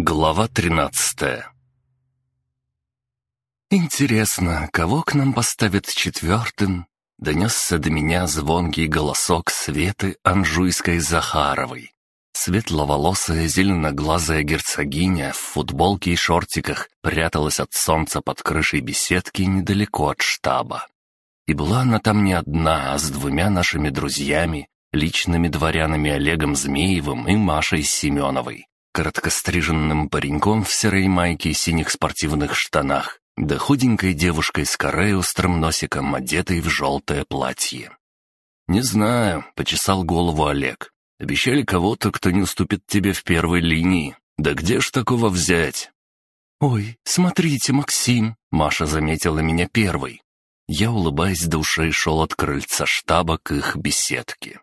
Глава тринадцатая «Интересно, кого к нам поставят четвертым?» Донесся до меня звонкий голосок Светы Анжуйской-Захаровой. Светловолосая, зеленоглазая герцогиня в футболке и шортиках пряталась от солнца под крышей беседки недалеко от штаба. И была она там не одна, а с двумя нашими друзьями, личными дворянами Олегом Змеевым и Машей Семеновой, короткостриженным пареньком в серой майке и синих спортивных штанах, да худенькой девушкой с корой острым носиком, одетой в желтое платье. «Не знаю», — почесал голову Олег. «Обещали кого-то, кто не уступит тебе в первой линии. Да где ж такого взять?» «Ой, смотрите, Максим!» — Маша заметила меня первой. Я, улыбаясь до шел от крыльца штаба к их беседке.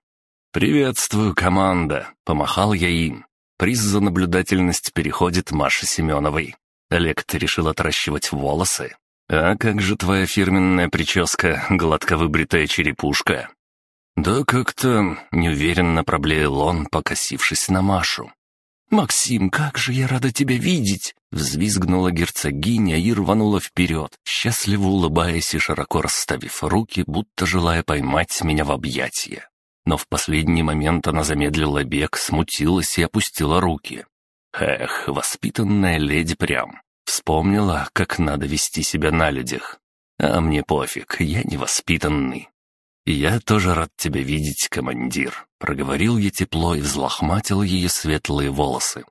«Приветствую, команда!» — помахал я им. Приз за наблюдательность переходит Маше Семеновой. Олег, ты решил отращивать волосы? А как же твоя фирменная прическа, гладко выбритая черепушка?» «Да как-то...» — неуверенно проблеял он, покосившись на Машу. «Максим, как же я рада тебя видеть!» Взвизгнула герцогиня и рванула вперед, счастливо улыбаясь и широко расставив руки, будто желая поймать меня в объятия. Но в последний момент она замедлила бег, смутилась и опустила руки. Эх, воспитанная леди прям. Вспомнила, как надо вести себя на людях. А мне пофиг, я невоспитанный. «Я тоже рад тебя видеть, командир», — проговорил я тепло и взлохматил ее светлые волосы.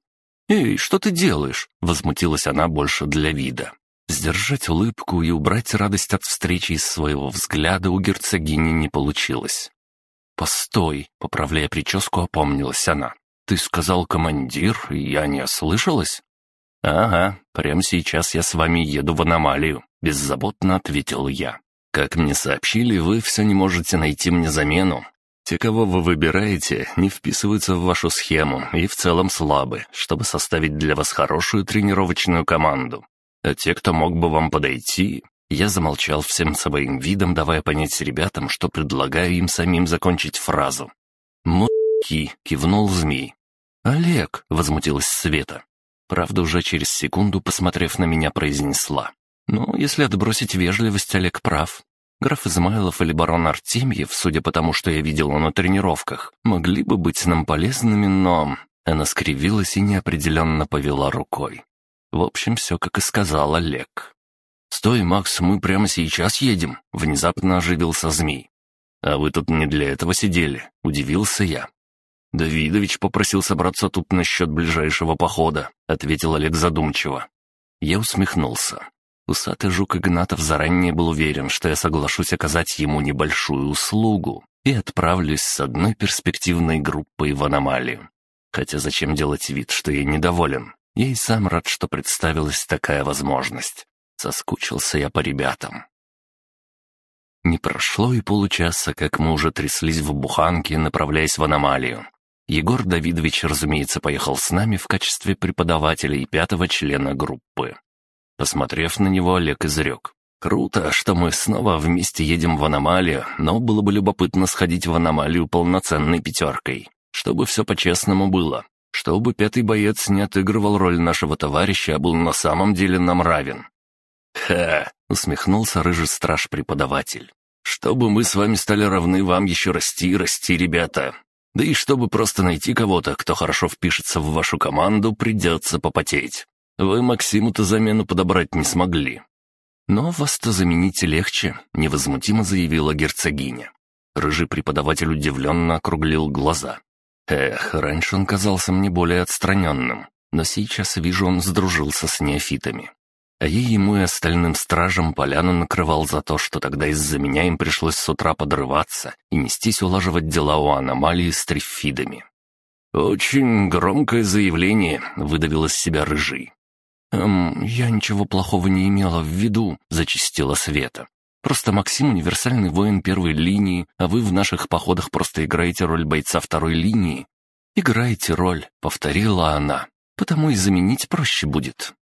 «Эй, что ты делаешь?» — возмутилась она больше для вида. Сдержать улыбку и убрать радость от встречи из своего взгляда у герцогини не получилось. «Постой!» — поправляя прическу, опомнилась она. «Ты сказал командир, и я не ослышалась?» «Ага, прямо сейчас я с вами еду в аномалию», — беззаботно ответил я. «Как мне сообщили, вы все не можете найти мне замену. Те, кого вы выбираете, не вписываются в вашу схему и в целом слабы, чтобы составить для вас хорошую тренировочную команду. А те, кто мог бы вам подойти, я замолчал всем своим видом, давая понять ребятам, что предлагаю им самим закончить фразу. «Муки!» — кивнул змей. «Олег!» — возмутилась Света. Правда, уже через секунду, посмотрев на меня, произнесла. «Ну, если отбросить вежливость, Олег прав. Граф Измайлов или барон Артемьев, судя по тому, что я видел на тренировках, могли бы быть нам полезными, но...» Она скривилась и неопределенно повела рукой. В общем, все, как и сказал Олег. «Стой, Макс, мы прямо сейчас едем», — внезапно оживился змей. «А вы тут не для этого сидели», — удивился я. «Давидович попросил собраться тут насчет ближайшего похода», — ответил Олег задумчиво. Я усмехнулся. Усатый жук Игнатов заранее был уверен, что я соглашусь оказать ему небольшую услугу и отправлюсь с одной перспективной группой в аномалию. Хотя зачем делать вид, что я недоволен? Я и сам рад, что представилась такая возможность. Соскучился я по ребятам. Не прошло и получаса, как мы уже тряслись в буханке, направляясь в аномалию. Егор Давидович, разумеется, поехал с нами в качестве преподавателя и пятого члена группы. Посмотрев на него, Олег изрек. «Круто, что мы снова вместе едем в аномалию, но было бы любопытно сходить в аномалию полноценной пятеркой, чтобы все по-честному было, чтобы пятый боец не отыгрывал роль нашего товарища, а был на самом деле нам равен. «Ха!» — усмехнулся рыжий страж-преподаватель. «Чтобы мы с вами стали равны, вам еще расти и расти, ребята. Да и чтобы просто найти кого-то, кто хорошо впишется в вашу команду, придется попотеть. Вы Максиму-то замену подобрать не смогли». «Но вас-то заменить легче», — невозмутимо заявила герцогиня. Рыжий преподаватель удивленно округлил глаза. «Эх, раньше он казался мне более отстраненным, но сейчас вижу, он сдружился с неофитами а я ему и остальным стражам поляну накрывал за то, что тогда из-за меня им пришлось с утра подрываться и нестись улаживать дела у аномалии с трифидами. «Очень громкое заявление», — выдавил из себя рыжий. «Эм, я ничего плохого не имела в виду», — зачистила Света. «Просто Максим — универсальный воин первой линии, а вы в наших походах просто играете роль бойца второй линии». «Играете роль», — повторила она. «Потому и заменить проще будет».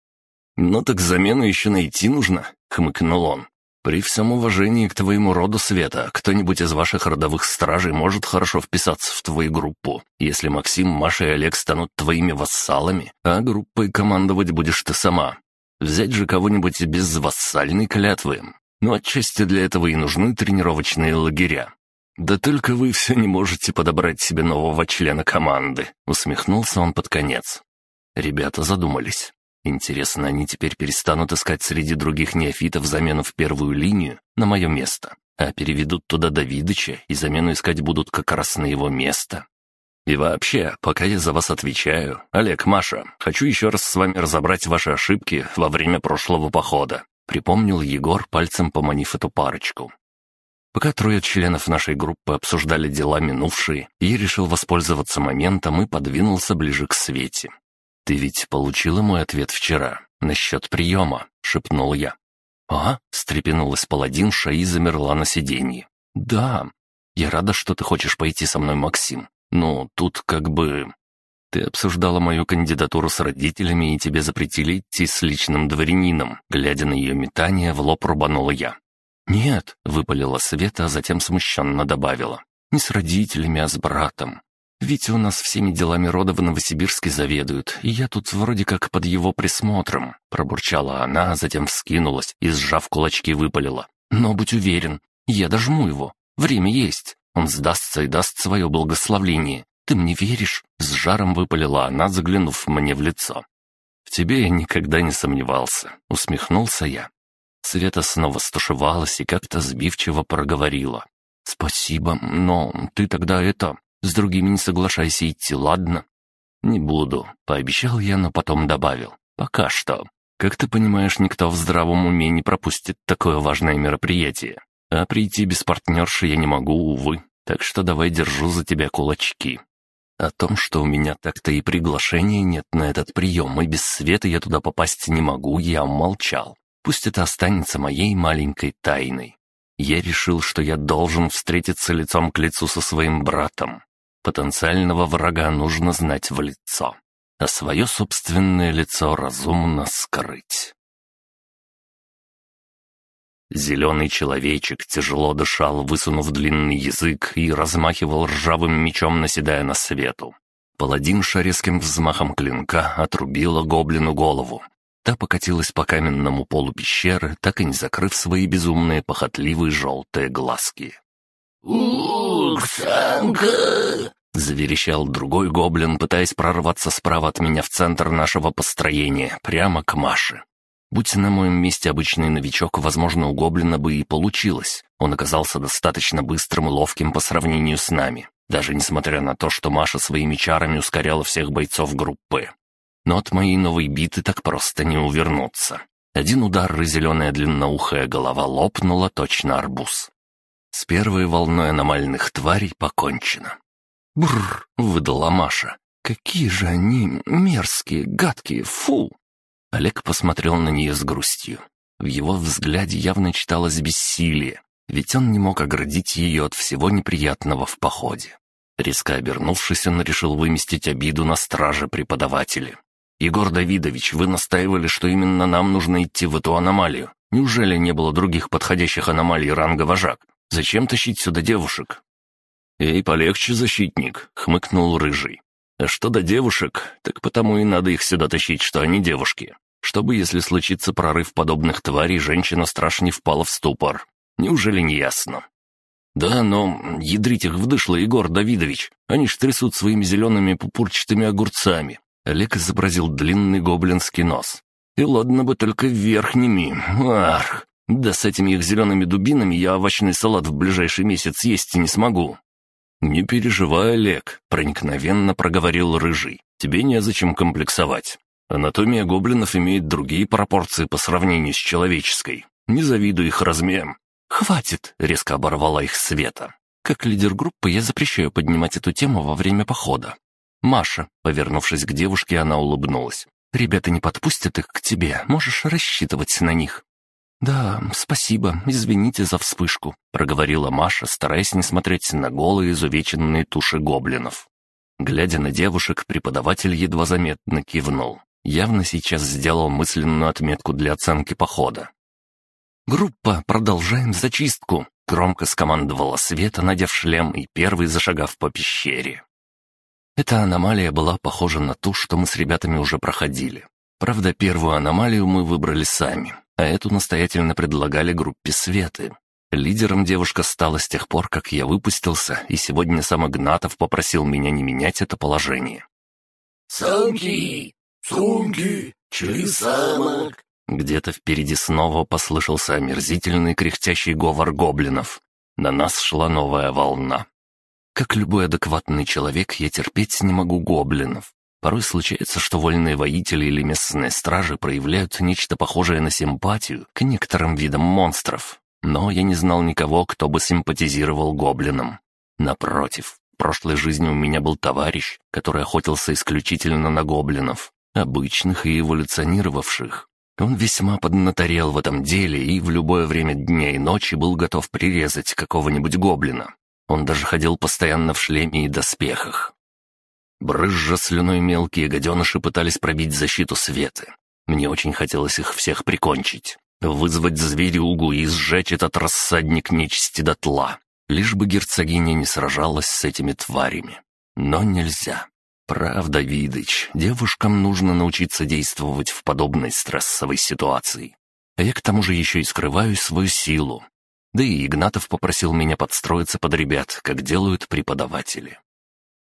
«Ну так замену еще найти нужно», — хмыкнул он. При всем уважении к твоему роду света, кто-нибудь из ваших родовых стражей может хорошо вписаться в твою группу, если Максим, Маша и Олег станут твоими вассалами, а группой командовать будешь ты сама. Взять же кого-нибудь без вассальной клятвы. Но отчасти для этого и нужны тренировочные лагеря. «Да только вы все не можете подобрать себе нового члена команды», — усмехнулся он под конец. Ребята задумались. Интересно, они теперь перестанут искать среди других неофитов замену в первую линию на мое место, а переведут туда Давидыча и замену искать будут как раз на его место. И вообще, пока я за вас отвечаю, Олег, Маша, хочу еще раз с вами разобрать ваши ошибки во время прошлого похода. Припомнил Егор, пальцем поманив эту парочку. Пока трое членов нашей группы обсуждали дела минувшие, я решил воспользоваться моментом и подвинулся ближе к Свете. «Ты ведь получила мой ответ вчера насчет приема», — шепнул я. «А?» — встрепенулась паладинша и замерла на сиденье. «Да. Я рада, что ты хочешь пойти со мной, Максим. Но тут как бы...» «Ты обсуждала мою кандидатуру с родителями, и тебе запретили идти с личным дворянином». Глядя на ее метание, в лоб рубанула я. «Нет», — выпалила Света, а затем смущенно добавила. «Не с родителями, а с братом. Витя у нас всеми делами рода в Новосибирске заведует, и я тут вроде как под его присмотром», — пробурчала она, а затем вскинулась и, сжав кулачки, выпалила. «Но будь уверен, я дожму его. Время есть. Он сдастся и даст свое благословление. Ты мне веришь?» — с жаром выпалила она, заглянув мне в лицо. «В тебе я никогда не сомневался», — усмехнулся я. Света снова стушевалась и как-то сбивчиво проговорила. «Спасибо, но ты тогда это... С другими не соглашайся идти, ладно?» «Не буду», — пообещал я, но потом добавил. «Пока что. Как ты понимаешь, никто в здравом уме не пропустит такое важное мероприятие. А прийти без партнерши я не могу, увы. Так что давай держу за тебя кулачки». О том, что у меня так-то и приглашения нет на этот прием, и без света я туда попасть не могу, я умолчал. Пусть это останется моей маленькой тайной. Я решил, что я должен встретиться лицом к лицу со своим братом. Потенциального врага нужно знать в лицо, а свое собственное лицо разумно скрыть. Зеленый человечек тяжело дышал, высунув длинный язык и размахивал ржавым мечом, наседая на свету. Паладинша резким взмахом клинка отрубила гоблину голову. Та покатилась по каменному полу пещеры, так и не закрыв свои безумные похотливые желтые глазки. «Ух, самка!» — заверещал другой гоблин, пытаясь прорваться справа от меня в центр нашего построения, прямо к Маше. Будь на моем месте обычный новичок, возможно, у гоблина бы и получилось. Он оказался достаточно быстрым и ловким по сравнению с нами, даже несмотря на то, что Маша своими чарами ускоряла всех бойцов группы. Но от моей новой биты так просто не увернуться. Один удар, и зеленая длинноухая голова лопнула точно арбуз. С первой волной аномальных тварей покончено. «Бррр!» — выдала Маша. «Какие же они мерзкие, гадкие, фу!» Олег посмотрел на нее с грустью. В его взгляде явно читалось бессилие, ведь он не мог оградить ее от всего неприятного в походе. Резко обернувшись, он решил выместить обиду на страже преподавателя. «Егор Давидович, вы настаивали, что именно нам нужно идти в эту аномалию. Неужели не было других подходящих аномалий ранга вожак? Зачем тащить сюда девушек?» «Эй, полегче, защитник», — хмыкнул Рыжий. «А что до девушек, так потому и надо их сюда тащить, что они девушки. Чтобы, если случится прорыв подобных тварей, женщина страшно не впала в ступор. Неужели не ясно?» «Да, но ядрить их вдышло, Егор Давидович. Они ж трясут своими зелеными пупурчатыми огурцами». Олег изобразил длинный гоблинский нос. «И ладно бы только верхними. Арх! Да с этими их зелеными дубинами я овощный салат в ближайший месяц есть не смогу». «Не переживай, Олег», — проникновенно проговорил Рыжий. «Тебе незачем комплексовать. Анатомия гоблинов имеет другие пропорции по сравнению с человеческой. Не завидуй их размерам». «Хватит!» — резко оборвала их Света. «Как лидер группы я запрещаю поднимать эту тему во время похода. Маша», — повернувшись к девушке, она улыбнулась. «Ребята не подпустят их к тебе, можешь рассчитывать на них». «Да, спасибо, извините за вспышку», — проговорила Маша, стараясь не смотреть на голые изувеченные туши гоблинов. Глядя на девушек, преподаватель едва заметно кивнул. Явно сейчас сделал мысленную отметку для оценки похода. «Группа, продолжаем зачистку!» — громко скомандовала Света, надев шлем и первый зашагав по пещере. Эта аномалия была похожа на ту, что мы с ребятами уже проходили. Правда, первую аномалию мы выбрали сами, а эту настоятельно предлагали группе Светы. Лидером девушка стала с тех пор, как я выпустился, и сегодня сам Игнатов попросил меня не менять это положение. «Самки! Сумки! Через самок!» Где-то впереди снова послышался омерзительный кряхтящий говор гоблинов. На нас шла новая волна. Как любой адекватный человек, я терпеть не могу гоблинов. Порой случается, что вольные воители или местные стражи проявляют нечто похожее на симпатию к некоторым видам монстров. Но я не знал никого, кто бы симпатизировал гоблинам. Напротив, в прошлой жизни у меня был товарищ, который охотился исключительно на гоблинов, обычных и эволюционировавших. Он весьма поднаторел в этом деле и в любое время дня и ночи был готов прирезать какого-нибудь гоблина. Он даже ходил постоянно в шлеме и доспехах. Брызжа слюной мелкие гаденыши пытались пробить защиту Светы. Мне очень хотелось их всех прикончить, вызвать зверюгу и сжечь этот рассадник нечисти дотла, лишь бы герцогиня не сражалась с этими тварями. Но нельзя. «Правда, Видыч, девушкам нужно научиться действовать в подобной стрессовой ситуации. А я к тому же еще и скрываю свою силу. Да и Игнатов попросил меня подстроиться под ребят, как делают преподаватели».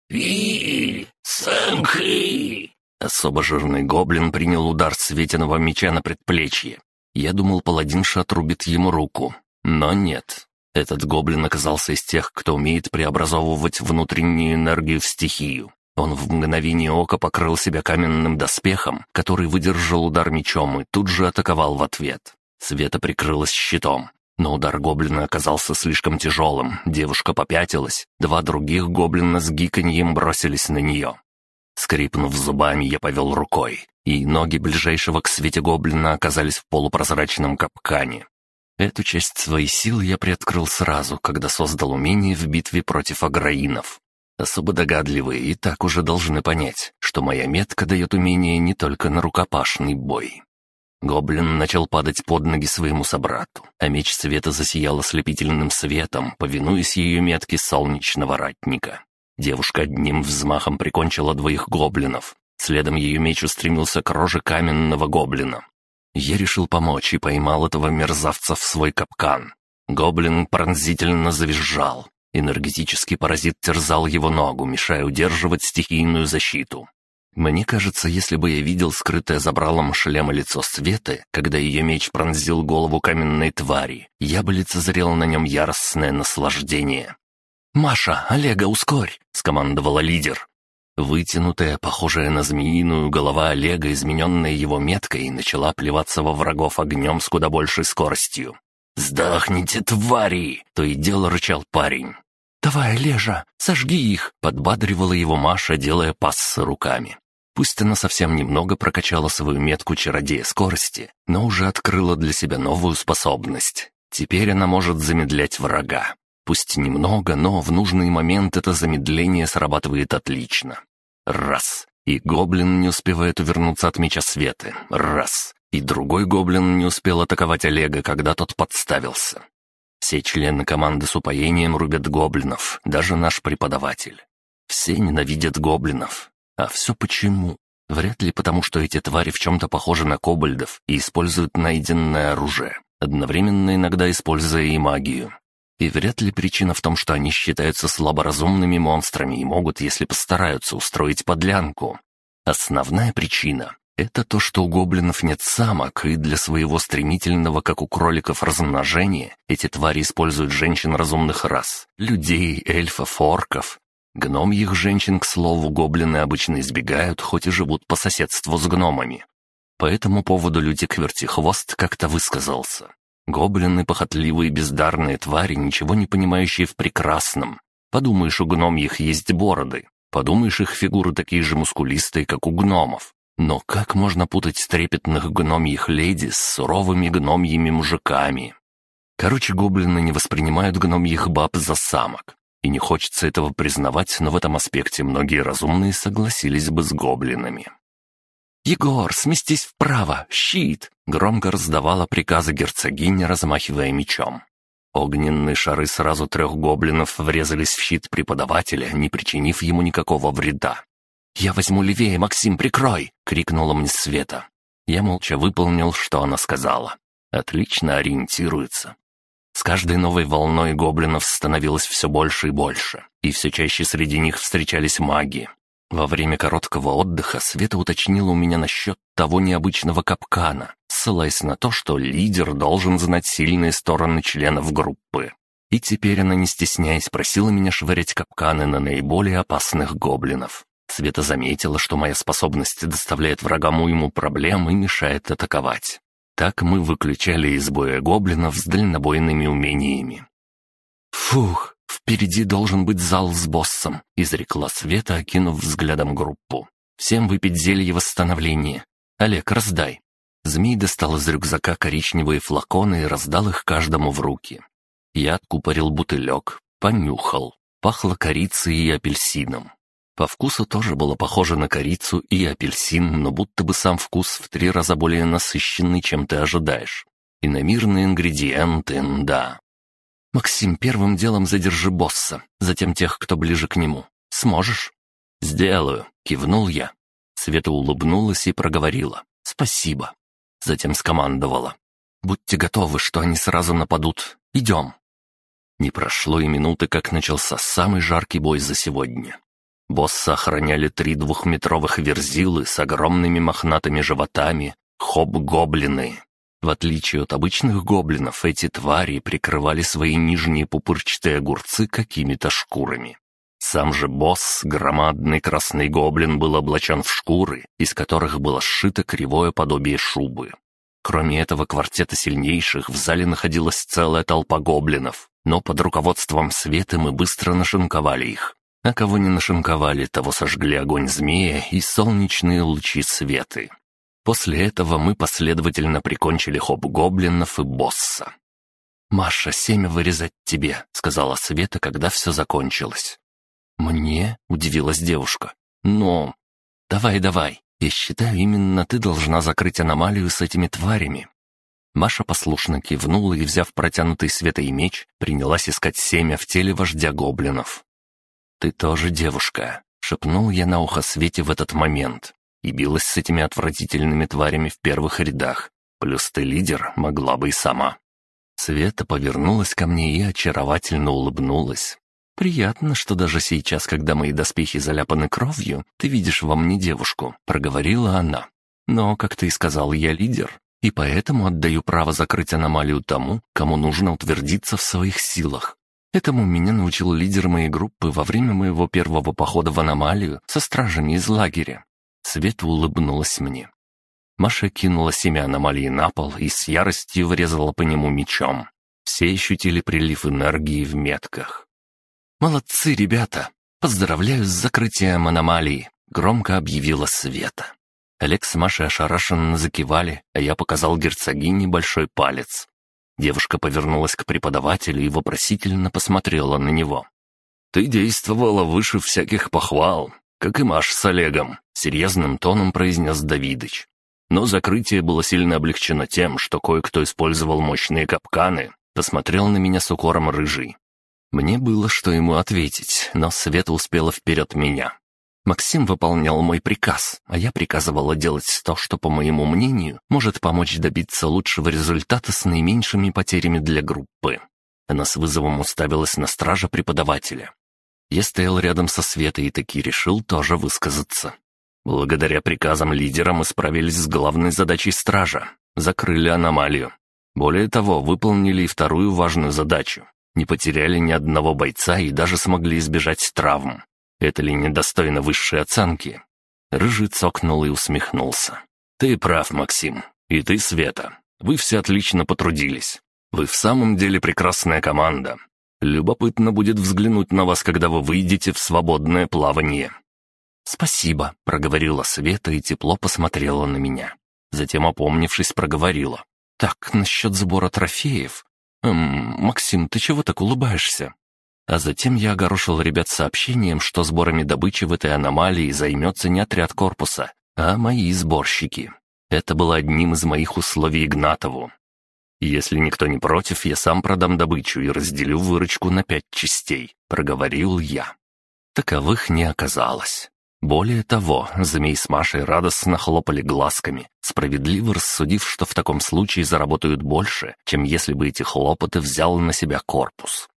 «Ви! Сэмхи!» Особо жирный гоблин принял удар светиного меча на предплечье. Я думал, паладинша отрубит ему руку. Но нет. Этот гоблин оказался из тех, кто умеет преобразовывать внутреннюю энергию в стихию. Он в мгновение ока покрыл себя каменным доспехом, который выдержал удар мечом и тут же атаковал в ответ. Света прикрылась щитом. Но удар гоблина оказался слишком тяжелым, девушка попятилась, два других гоблина с гиканьем бросились на нее. Скрипнув зубами, я повел рукой, и ноги ближайшего к свете гоблина оказались в полупрозрачном капкане. Эту часть своей силы я приоткрыл сразу, когда создал умение в битве против аграинов. Особо догадливые и так уже должны понять, что моя метка дает умение не только на рукопашный бой. Гоблин начал падать под ноги своему собрату, а меч света засиял ослепительным светом, повинуясь ее метке солнечного ратника. Девушка одним взмахом прикончила двоих гоблинов. Следом ее меч устремился к роже каменного гоблина. Я решил помочь и поймал этого мерзавца в свой капкан. Гоблин пронзительно завизжал, Энергетический паразит терзал его ногу, мешая удерживать стихийную защиту. Мне кажется, если бы я видел скрытое забралом шлема лицо Светы, когда ее меч пронзил голову каменной твари, я бы лицезрел на нем яростное наслаждение. «Маша, Олега, ускорь!» — скомандовала лидер. Вытянутая, похожая на змеиную голова Олега, измененная его меткой, начала плеваться во врагов огнем с куда большей скоростью. «Сдохните, твари!» — то и дело рычал парень. «Давай, Лежа, сожги их!» — подбадривала его Маша, делая пассы руками. Пусть она совсем немного прокачала свою метку чародея скорости, но уже открыла для себя новую способность. Теперь она может замедлять врага. Пусть немного, но в нужный момент это замедление срабатывает отлично. Раз. И гоблин не успевает увернуться от меча Светы. Раз. И другой гоблин не успел атаковать Олега, когда тот подставился. Все члены команды с упоением рубят гоблинов, даже наш преподаватель. Все ненавидят гоблинов. А все почему? Вряд ли потому, что эти твари в чем-то похожи на кобальдов и используют найденное оружие, одновременно иногда используя и магию. И вряд ли причина в том, что они считаются слаборазумными монстрами и могут, если постараются, устроить подлянку. Основная причина это то, что у гоблинов нет самок, и для своего стремительного, как у кроликов, размножения эти твари используют женщин разумных рас — людей, эльфов, орков. Гномьих женщин, к слову, гоблины обычно избегают, хоть и живут по соседству с гномами. По этому поводу Лютик Вертихвост как-то высказался. Гоблины — похотливые бездарные твари, ничего не понимающие в прекрасном. Подумаешь, у гномьих есть бороды. Подумаешь, их фигуры такие же мускулистые, как у гномов. Но как можно путать трепетных гномьих леди с суровыми гномьими мужиками? Короче, гоблины не воспринимают гномьих баб за самок. И не хочется этого признавать, но в этом аспекте многие разумные согласились бы с гоблинами. «Егор, сместись вправо! Щит!» Громко раздавала приказы герцогиня, размахивая мечом. Огненные шары сразу трех гоблинов врезались в щит преподавателя, не причинив ему никакого вреда. «Я возьму левее, Максим, прикрой!» — крикнула мне Света. Я молча выполнил, что она сказала. Отлично ориентируется. С каждой новой волной гоблинов становилось все больше и больше, и все чаще среди них встречались маги. Во время короткого отдыха Света уточнила у меня насчет того необычного капкана, ссылаясь на то, что лидер должен знать сильные стороны членов группы. И теперь она, не стесняясь, просила меня швырять капканы на наиболее опасных гоблинов. Света заметила, что моя способность доставляет врагам уйму проблем и мешает атаковать. Так мы выключали из боя гоблинов с дальнобойными умениями. «Фух, впереди должен быть зал с боссом», — изрекла Света, окинув взглядом группу. «Всем выпить зелье восстановления. Олег, раздай». Змей достал из рюкзака коричневые флаконы и раздал их каждому в руки. Я откупорил бутылек, понюхал. Пахло корицей и апельсином. По вкусу тоже было похоже на корицу и апельсин, но будто бы сам вкус в три раза более насыщенный, чем ты ожидаешь. И на мирные ингредиенты, да. «Максим, первым делом задержи босса, затем тех, кто ближе к нему. Сможешь?» «Сделаю», — кивнул я. Света улыбнулась и проговорила. «Спасибо». Затем скомандовала. «Будьте готовы, что они сразу нападут. Идем». Не прошло и минуты, как начался самый жаркий бой за сегодня. Босса охраняли три двухметровых верзилы с огромными мохнатыми животами, хоб-гоблины. В отличие от обычных гоблинов, эти твари прикрывали свои нижние пупырчатые огурцы какими-то шкурами. Сам же босс, громадный красный гоблин, был облачен в шкуры, из которых было сшито кривое подобие шубы. Кроме этого квартета сильнейших в зале находилась целая толпа гоблинов, но под руководством Светы мы быстро нашинковали их. А кого не нашинковали, того сожгли огонь змея и солнечные лучи светы. После этого мы последовательно прикончили хоп-гоблинов и босса. «Маша, семя вырезать тебе», — сказала Света, когда все закончилось. «Мне?» — удивилась девушка. «Но...» «Давай, давай. Я считаю, именно ты должна закрыть аномалию с этими тварями». Маша послушно кивнула и, взяв протянутый Светой меч, принялась искать семя в теле вождя гоблинов. «Ты тоже девушка», — шепнул я на ухо Свете в этот момент. И билась с этими отвратительными тварями в первых рядах. Плюс ты лидер, могла бы и сама. Света повернулась ко мне и очаровательно улыбнулась. «Приятно, что даже сейчас, когда мои доспехи заляпаны кровью, ты видишь во мне девушку», — проговорила она. «Но, как ты и сказал, я лидер, и поэтому отдаю право закрыть аномалию тому, кому нужно утвердиться в своих силах. Этому меня научил лидер моей группы во время моего первого похода в аномалию со стражами из лагеря. Света улыбнулась мне. Маша кинула семя аномалии на пол и с яростью врезала по нему мечом. Все ощутили прилив энергии в метках. «Молодцы, ребята! Поздравляю с закрытием аномалии!» — громко объявила Света. Олег с Машей ошарашенно закивали, а я показал герцогине большой палец. Девушка повернулась к преподавателю и вопросительно посмотрела на него. «Ты действовала выше всяких похвал, как и Маш с Олегом», — серьезным тоном произнес Давидыч. Но закрытие было сильно облегчено тем, что кое-кто использовал мощные капканы, посмотрел на меня с укором рыжий. Мне было что ему ответить, но Света успела вперед меня. Максим выполнял мой приказ, а я приказывала делать то, что, по моему мнению, может помочь добиться лучшего результата с наименьшими потерями для группы. Она с вызовом уставилась на стража преподавателя. Я стоял рядом со Светой и таки решил тоже высказаться. Благодаря приказам лидера мы справились с главной задачей стража — закрыли аномалию. Более того, выполнили и вторую важную задачу. Не потеряли ни одного бойца и даже смогли избежать травм. Это ли недостойно высшей оценки? Рыжий цокнул и усмехнулся. «Ты прав, Максим. И ты, Света. Вы все отлично потрудились. Вы в самом деле прекрасная команда. Любопытно будет взглянуть на вас, когда вы выйдете в свободное плавание». «Спасибо», — проговорила Света и тепло посмотрела на меня. Затем, опомнившись, проговорила. «Так, насчет сбора трофеев. Эм, Максим, ты чего так улыбаешься?» А затем я огорошил ребят сообщением, что сборами добычи в этой аномалии займется не отряд корпуса, а мои сборщики. Это было одним из моих условий Игнатову. «Если никто не против, я сам продам добычу и разделю выручку на пять частей», — проговорил я. Таковых не оказалось. Более того, Змей с Машей радостно хлопали глазками, справедливо рассудив, что в таком случае заработают больше, чем если бы эти хлопоты взял на себя корпус.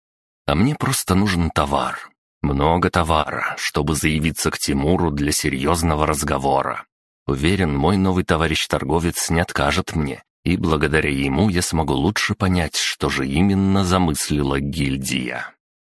А мне просто нужен товар. Много товара, чтобы заявиться к Тимуру для серьезного разговора. Уверен, мой новый товарищ-торговец не откажет мне, и благодаря ему я смогу лучше понять, что же именно замыслила гильдия.